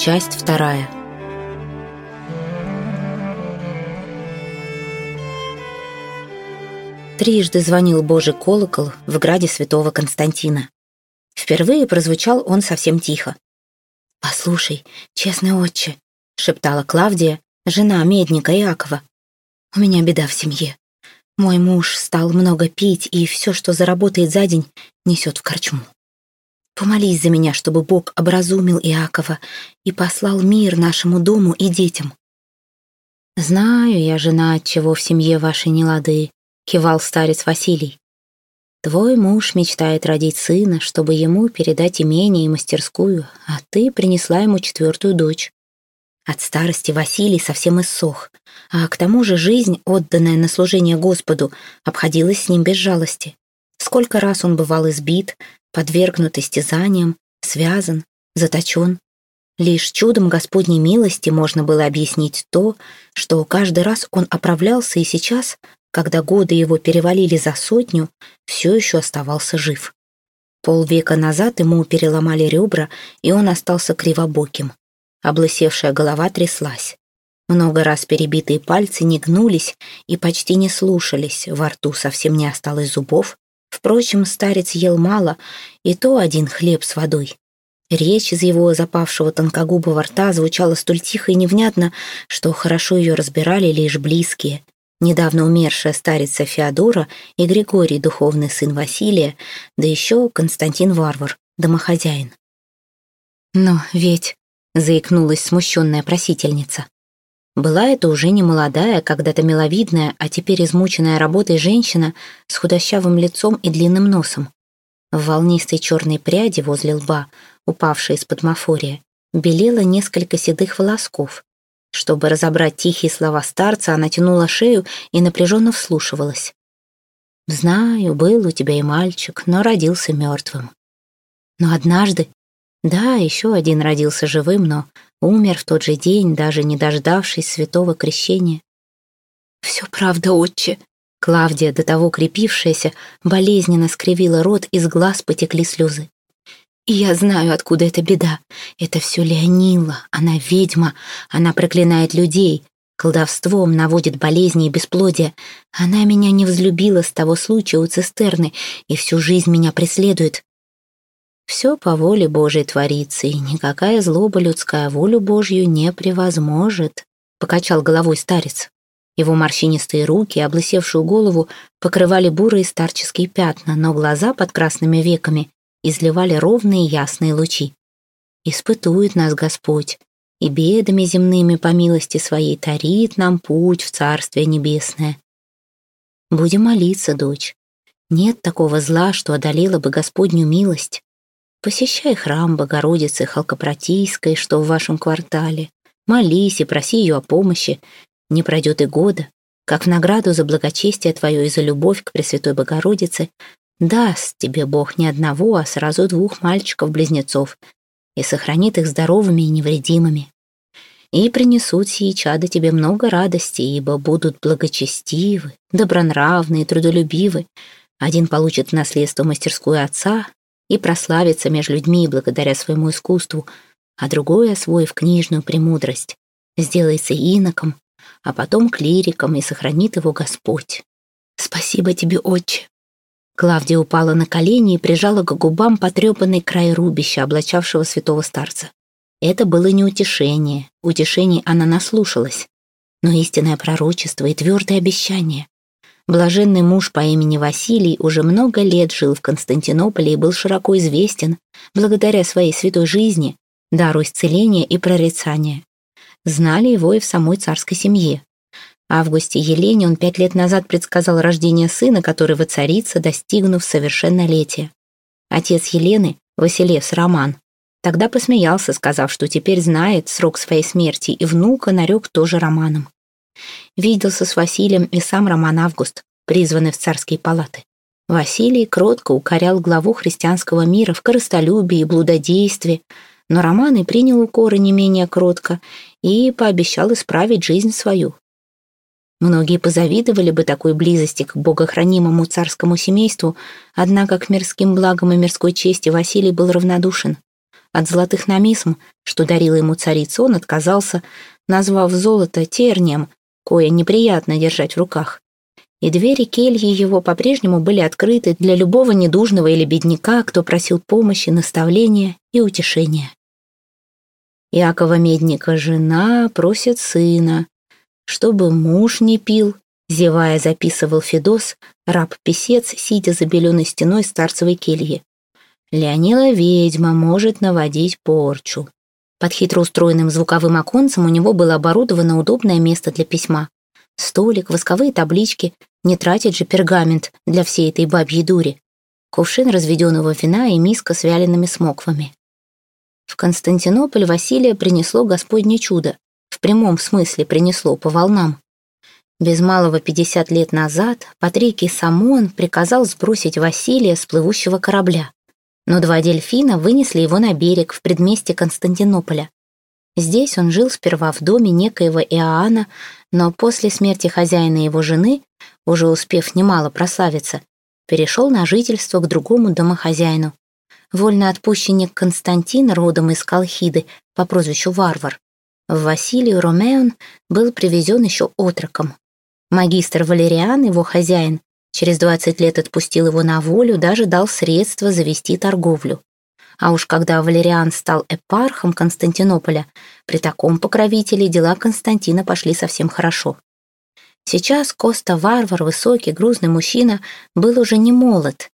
Часть вторая. Трижды звонил Божий колокол в граде святого Константина. Впервые прозвучал он совсем тихо. «Послушай, честный отче», — шептала Клавдия, жена медника Иакова. «У меня беда в семье. Мой муж стал много пить, и все, что заработает за день, несет в корчму. Помолись за меня, чтобы Бог образумил Иакова и послал мир нашему дому и детям. Знаю я, жена, от чего в семье вашей не лады, кивал старец Василий. Твой муж мечтает родить сына, чтобы ему передать имение и мастерскую, а ты принесла ему четвертую дочь. От старости Василий совсем иссох, а к тому же жизнь, отданная на служение Господу, обходилась с ним без жалости. Сколько раз он бывал избит, подвергнут истязаниям, связан, заточен. Лишь чудом Господней милости можно было объяснить то, что каждый раз он оправлялся и сейчас, когда годы его перевалили за сотню, все еще оставался жив. Полвека назад ему переломали ребра, и он остался кривобоким. Облысевшая голова тряслась. Много раз перебитые пальцы не гнулись и почти не слушались, во рту совсем не осталось зубов, Впрочем, старец ел мало, и то один хлеб с водой. Речь из его запавшего тонкогубого рта звучала столь тихо и невнятно, что хорошо ее разбирали лишь близкие. Недавно умершая старица Феодора и Григорий, духовный сын Василия, да еще Константин Варвар, домохозяин. «Но ведь...» — заикнулась смущенная просительница. Была это уже не молодая, когда-то миловидная, а теперь измученная работой женщина с худощавым лицом и длинным носом. В волнистой черной пряди возле лба, упавшей из-под мафория, белело несколько седых волосков. Чтобы разобрать тихие слова старца, она тянула шею и напряженно вслушивалась. «Знаю, был у тебя и мальчик, но родился мертвым. Но однажды да, еще один родился живым, но умер в тот же день, даже не дождавшись святого крещения. «Все правда, отче!» Клавдия, до того крепившаяся, болезненно скривила рот, из глаз потекли слезы. «И я знаю, откуда эта беда. Это все Леонила, она ведьма, она проклинает людей, колдовством наводит болезни и бесплодие. Она меня не взлюбила с того случая у цистерны и всю жизнь меня преследует. Все по воле Божией творится, и никакая злоба людская волю Божью не превозможет», — покачал головой старец. Его морщинистые руки облысевшую голову покрывали бурые старческие пятна, но глаза под красными веками изливали ровные ясные лучи. «Испытует нас Господь, и бедами земными по милости своей тарит нам путь в Царствие Небесное. Будем молиться, дочь. Нет такого зла, что одолело бы Господню милость. Посещай храм Богородицы Халкопротийской, что в вашем квартале. Молись и проси ее о помощи. Не пройдет и года, как в награду за благочестие твое и за любовь к Пресвятой Богородице даст тебе Бог не одного, а сразу двух мальчиков-близнецов и сохранит их здоровыми и невредимыми. И принесут сии чада тебе много радости, ибо будут благочестивы, добронравны и трудолюбивы. Один получит в наследство мастерскую отца, и прославится между людьми благодаря своему искусству, а другой, освоив книжную премудрость, сделается иноком, а потом клириком, и сохранит его Господь. Спасибо тебе, отче. Клавдия упала на колени и прижала к губам потрепанный край рубища, облачавшего святого старца. Это было не утешение, утешений она наслушалась, но истинное пророчество и твердое обещание. Блаженный муж по имени Василий уже много лет жил в Константинополе и был широко известен благодаря своей святой жизни, дару исцеления и прорицания. Знали его и в самой царской семье. Августе Елене он пять лет назад предсказал рождение сына, который воцарится, достигнув совершеннолетия. Отец Елены, Василевс Роман, тогда посмеялся, сказав, что теперь знает срок своей смерти, и внука нарек тоже Романом. Виделся с Василием и сам Роман Август, призванный в царские палаты. Василий кротко укорял главу христианского мира в корыстолюбии и блудодействе, но Роман и принял укоры не менее кротко и пообещал исправить жизнь свою. Многие позавидовали бы такой близости к богохранимому царскому семейству, однако к мирским благам и мирской чести Василий был равнодушен. от золотых намисм, что дарила ему царица, он отказался, назвав золото тернием, кое неприятно держать в руках. И двери кельи его по-прежнему были открыты для любого недужного или бедняка, кто просил помощи, наставления и утешения. Якова Медника жена просит сына, чтобы муж не пил, зевая записывал Федос, раб-писец, сидя за беленой стеной старцевой кельи. Леонила ведьма может наводить порчу. Под хитро устроенным звуковым оконцем у него было оборудовано удобное место для письма. Столик, восковые таблички, не тратить же пергамент для всей этой бабьей дури. Кувшин разведенного вина и миска с вялеными смоквами. В Константинополь Василия принесло Господне чудо. В прямом смысле принесло по волнам. Без малого 50 лет назад Патрикий Самон приказал сбросить Василия с плывущего корабля но два дельфина вынесли его на берег в предместе Константинополя. Здесь он жил сперва в доме некоего Иоанна, но после смерти хозяина его жены, уже успев немало прославиться, перешел на жительство к другому домохозяину. Вольноотпущенник Константин, родом из Колхиды, по прозвищу Варвар, в Василию Ромеон был привезен еще отроком. Магистр Валериан, его хозяин, Через 20 лет отпустил его на волю, даже дал средства завести торговлю. А уж когда Валериан стал эпархом Константинополя, при таком покровителе дела Константина пошли совсем хорошо. Сейчас Коста Варвар, высокий, грузный мужчина, был уже не молод.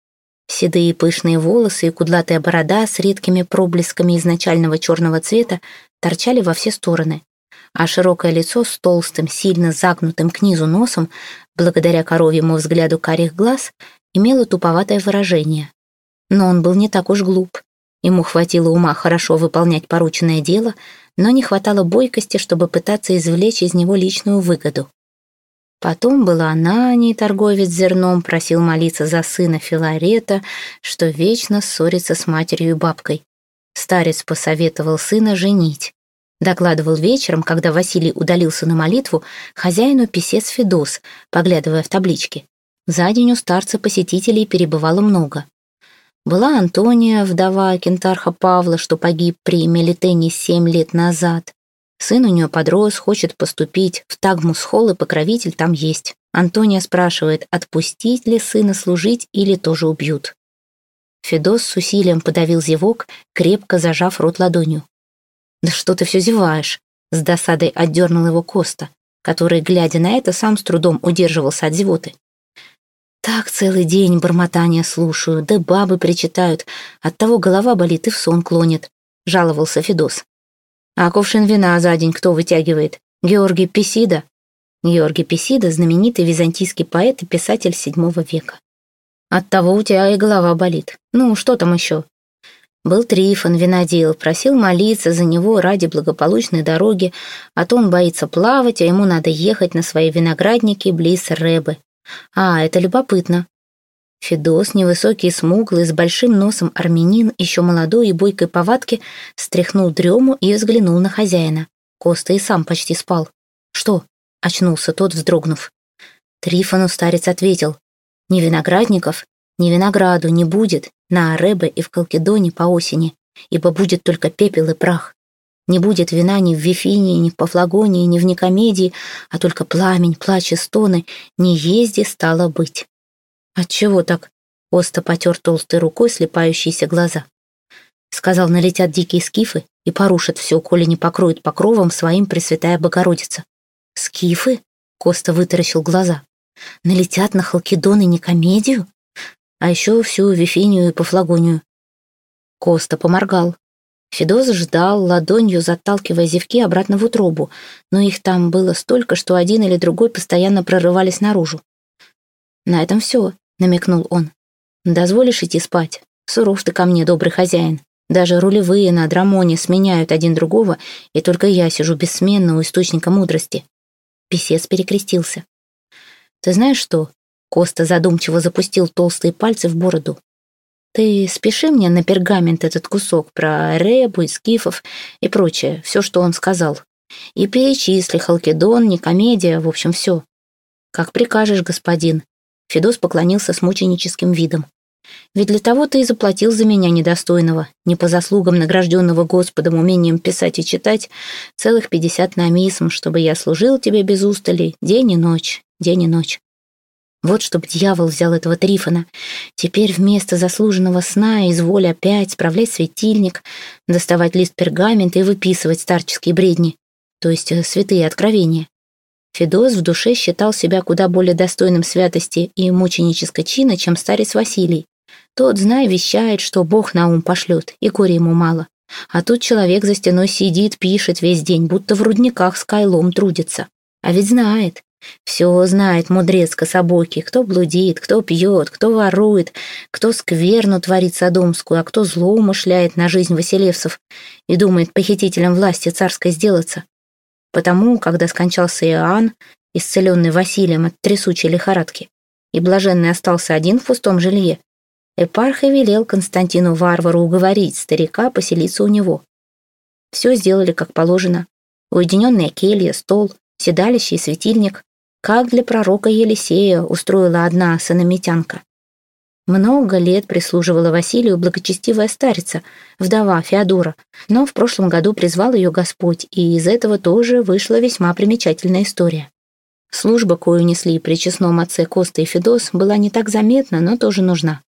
Седые пышные волосы и кудлатая борода с редкими проблесками изначального черного цвета торчали во все стороны а широкое лицо с толстым, сильно загнутым к низу носом, благодаря коровьему взгляду карих глаз, имело туповатое выражение. Но он был не так уж глуп. Ему хватило ума хорошо выполнять порученное дело, но не хватало бойкости, чтобы пытаться извлечь из него личную выгоду. Потом была Ананий, торговец зерном, просил молиться за сына Филарета, что вечно ссорится с матерью и бабкой. Старец посоветовал сына женить. Докладывал вечером, когда Василий удалился на молитву, хозяину писец Федос, поглядывая в таблички. За день у старца посетителей перебывало много. Была Антония, вдова кентарха Павла, что погиб при Мелитене семь лет назад. Сын у нее подрос, хочет поступить в Тагмус-холл, и покровитель там есть. Антония спрашивает, отпустить ли сына служить или тоже убьют. Федос с усилием подавил зевок, крепко зажав рот ладонью. «Да что ты все зеваешь?» С досадой отдернул его Коста, который, глядя на это, сам с трудом удерживался от зевоты. «Так целый день бормотания слушаю, да бабы причитают, оттого голова болит и в сон клонит», — жаловался Федос. «А ковшин вина за день кто вытягивает? Георгий Песида?» Георгий Песида — знаменитый византийский поэт и писатель VII века. «Оттого у тебя и голова болит. Ну, что там еще?» Был Трифон, винодел, просил молиться за него ради благополучной дороги, а то он боится плавать, а ему надо ехать на свои виноградники близ Рэбы. А, это любопытно. Федос, невысокий, смуглый, с большим носом армянин, еще молодой и бойкой повадки, стряхнул дрему и взглянул на хозяина. Коста и сам почти спал. «Что?» — очнулся тот, вздрогнув. Трифону старец ответил. «Ни виноградников, ни винограду не будет, на Аребе и в Калкедоне по осени, ибо будет только пепел и прах. Не будет вина ни в Вифинии, ни в Пафлагонии, ни в Никомедии, а только пламень, плач и стоны. Не езди стало быть. Отчего так? Оста потер толстой рукой слепающиеся глаза. Сказал, налетят дикие скифы и порушат все, коли не покроют покровом своим Пресвятая Богородица. Скифы? Коста вытаращил глаза. Налетят на Халкидон и Никомедию? а еще всю Вифинию и Пафлагонию. Коста поморгал. Федос ждал, ладонью заталкивая зевки обратно в утробу, но их там было столько, что один или другой постоянно прорывались наружу. «На этом все», — намекнул он. «Дозволишь идти спать? Суров ты ко мне, добрый хозяин. Даже рулевые на драмоне сменяют один другого, и только я сижу бессменно у источника мудрости». Песец перекрестился. «Ты знаешь что? Коста задумчиво запустил толстые пальцы в бороду. «Ты спеши мне на пергамент этот кусок про Ребу и Скифов и прочее, все, что он сказал. И перечисли Халкидон, Никомедия, в общем, все. Как прикажешь, господин». Федос поклонился с мученическим видом. Ведь для того ты и заплатил за меня недостойного, не по заслугам награжденного Господом умением писать и читать, целых пятьдесят намисм, чтобы я служил тебе без устали день и ночь, день и ночь. Вот чтоб дьявол взял этого Трифона. Теперь вместо заслуженного сна изволь опять справлять светильник, доставать лист пергамента и выписывать старческие бредни, то есть э, святые откровения. Федос в душе считал себя куда более достойным святости и мученического чина, чем старец Василий. Тот, знай, вещает, что Бог на ум пошлет, и горе ему мало. А тут человек за стеной сидит, пишет весь день, будто в рудниках с кайлом трудится. А ведь знает, все знает мудрец кособокий, кто блудит, кто пьет, кто ворует, кто скверну творит садомскую, а кто зло умышляет на жизнь Василевсов и думает похитителем власти царской сделаться. Потому, когда скончался Иоанн, исцеленный Василием от трясучей лихорадки, и блаженный остался один в пустом жилье, Эпарх и велел Константину Варвару уговорить старика поселиться у него. Все сделали как положено. Уединенная келья, стол, седалище и светильник, как для пророка Елисея устроила одна санамитянка. Много лет прислуживала Василию благочестивая старица, вдова Феодора, но в прошлом году призвал ее Господь, и из этого тоже вышла весьма примечательная история. Служба, кою несли при честном отце Коста и Федос, была не так заметна, но тоже нужна.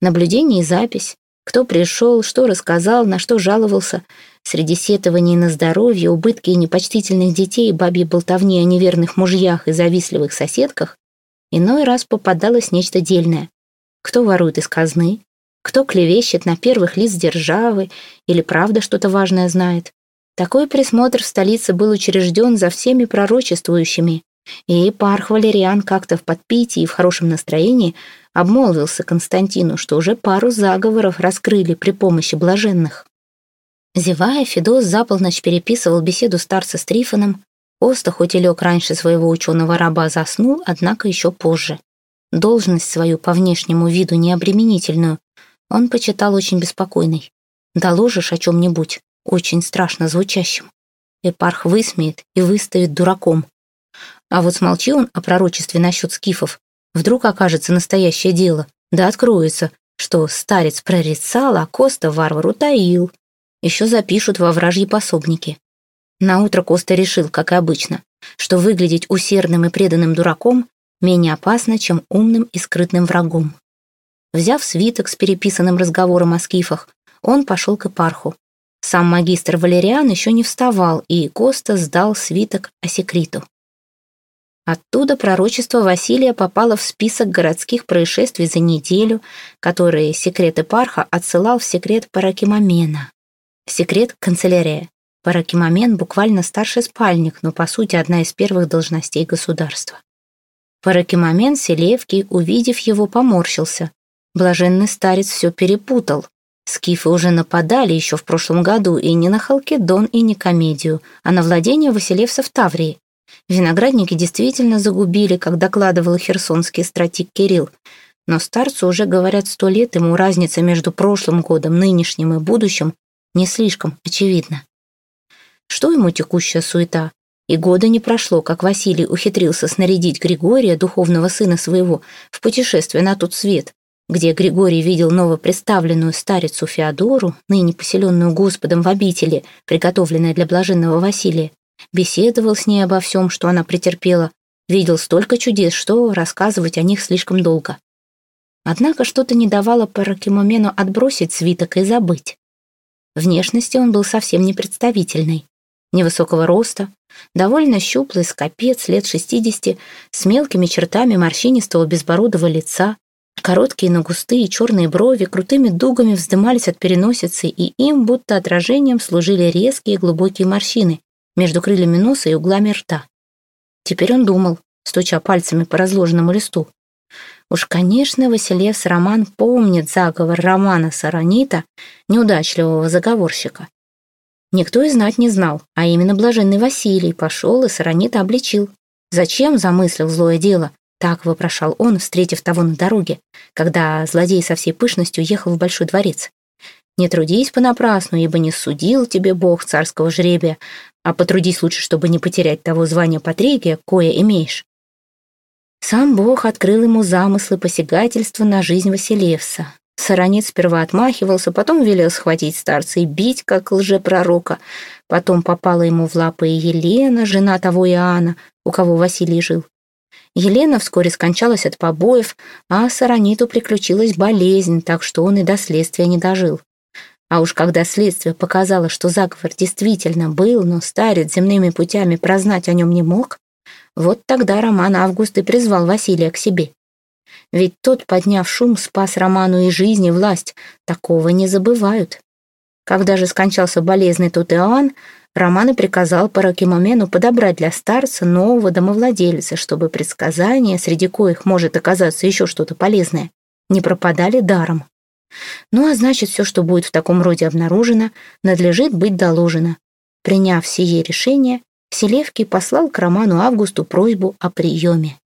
Наблюдение и запись, кто пришел, что рассказал, на что жаловался. Среди сетований на здоровье, убытки и непочтительных детей, бабьей болтовни о неверных мужьях и завистливых соседках, иной раз попадалось нечто дельное. Кто ворует из казны, кто клевещет на первых лиц державы или правда что-то важное знает. Такой присмотр в столице был учрежден за всеми пророчествующими, и епарх Валериан как-то в подпитии и в хорошем настроении обмолвился Константину, что уже пару заговоров раскрыли при помощи блаженных. Зевая, Федос за полночь переписывал беседу старца с Трифоном. Оста, хоть и лег раньше своего ученого раба, заснул, однако еще позже. Должность свою по внешнему виду необременительную он почитал очень беспокойной. Доложишь о чем-нибудь, очень страшно звучащим. Эпарх высмеет и выставит дураком. А вот смолчи он о пророчестве насчет скифов, Вдруг окажется настоящее дело, да откроется, что старец прорицал, а Коста варвар утаил. Еще запишут во вражьи пособники. Наутро Коста решил, как и обычно, что выглядеть усердным и преданным дураком менее опасно, чем умным и скрытным врагом. Взяв свиток с переписанным разговором о скифах, он пошел к Эпарху. Сам магистр Валериан еще не вставал, и Коста сдал свиток о секрету. Оттуда пророчество Василия попало в список городских происшествий за неделю, которые секрет Эпарха отсылал в секрет Паракимамена. Секрет канцелярия. Паракимамен буквально старший спальник, но по сути одна из первых должностей государства. Паракимамен Селевкий, увидев его, поморщился. Блаженный старец все перепутал. Скифы уже нападали еще в прошлом году и не на Халкидон и не комедию, а на владение Василевса в Таврии. Виноградники действительно загубили, как докладывал херсонский стратик Кирилл. Но старцу уже говорят сто лет, ему разница между прошлым годом, нынешним и будущим не слишком очевидна. Что ему текущая суета? И года не прошло, как Василий ухитрился снарядить Григория, духовного сына своего, в путешествие на тот свет, где Григорий видел новопредставленную старицу Феодору, ныне поселенную Господом в обители, приготовленной для блаженного Василия, беседовал с ней обо всем, что она претерпела, видел столько чудес, что рассказывать о них слишком долго. Однако что-то не давало Паракимомену отбросить свиток и забыть. Внешности он был совсем непредставительный. Невысокого роста, довольно щуплый скопец лет шестидесяти, с мелкими чертами морщинистого безбородого лица, короткие, но густые черные брови крутыми дугами вздымались от переносицы, и им, будто отражением, служили резкие глубокие морщины, между крыльями носа и углами рта. Теперь он думал, стуча пальцами по разложенному листу. Уж, конечно, Василевс Роман помнит заговор Романа Саранита, неудачливого заговорщика. Никто и знать не знал, а именно блаженный Василий пошел и Саранита обличил. Зачем замыслил злое дело? Так вопрошал он, встретив того на дороге, когда злодей со всей пышностью ехал в большой дворец. Не трудись понапрасну, ибо не судил тебе Бог царского жребия, а потрудись лучше, чтобы не потерять того звания Патрикия, кое имеешь. Сам Бог открыл ему замыслы посягательства на жизнь Василевса. Саранит сперва отмахивался, потом велел схватить старца и бить, как лжепророка. Потом попала ему в лапы Елена, жена того Иоанна, у кого Василий жил. Елена вскоре скончалась от побоев, а Сараниту приключилась болезнь, так что он и до следствия не дожил. А уж когда следствие показало, что заговор действительно был, но старец земными путями прознать о нем не мог, вот тогда Роман Август и призвал Василия к себе. Ведь тот, подняв шум, спас Роману и жизнь, и власть. Такого не забывают. Когда же скончался болезный тот Иоанн, Роман и приказал Паракимомену подобрать для старца нового домовладельца, чтобы предсказания, среди коих может оказаться еще что-то полезное, не пропадали даром. Ну а значит, все, что будет в таком роде обнаружено, надлежит быть доложено. Приняв сие решение, Селевкий послал к Роману Августу просьбу о приеме.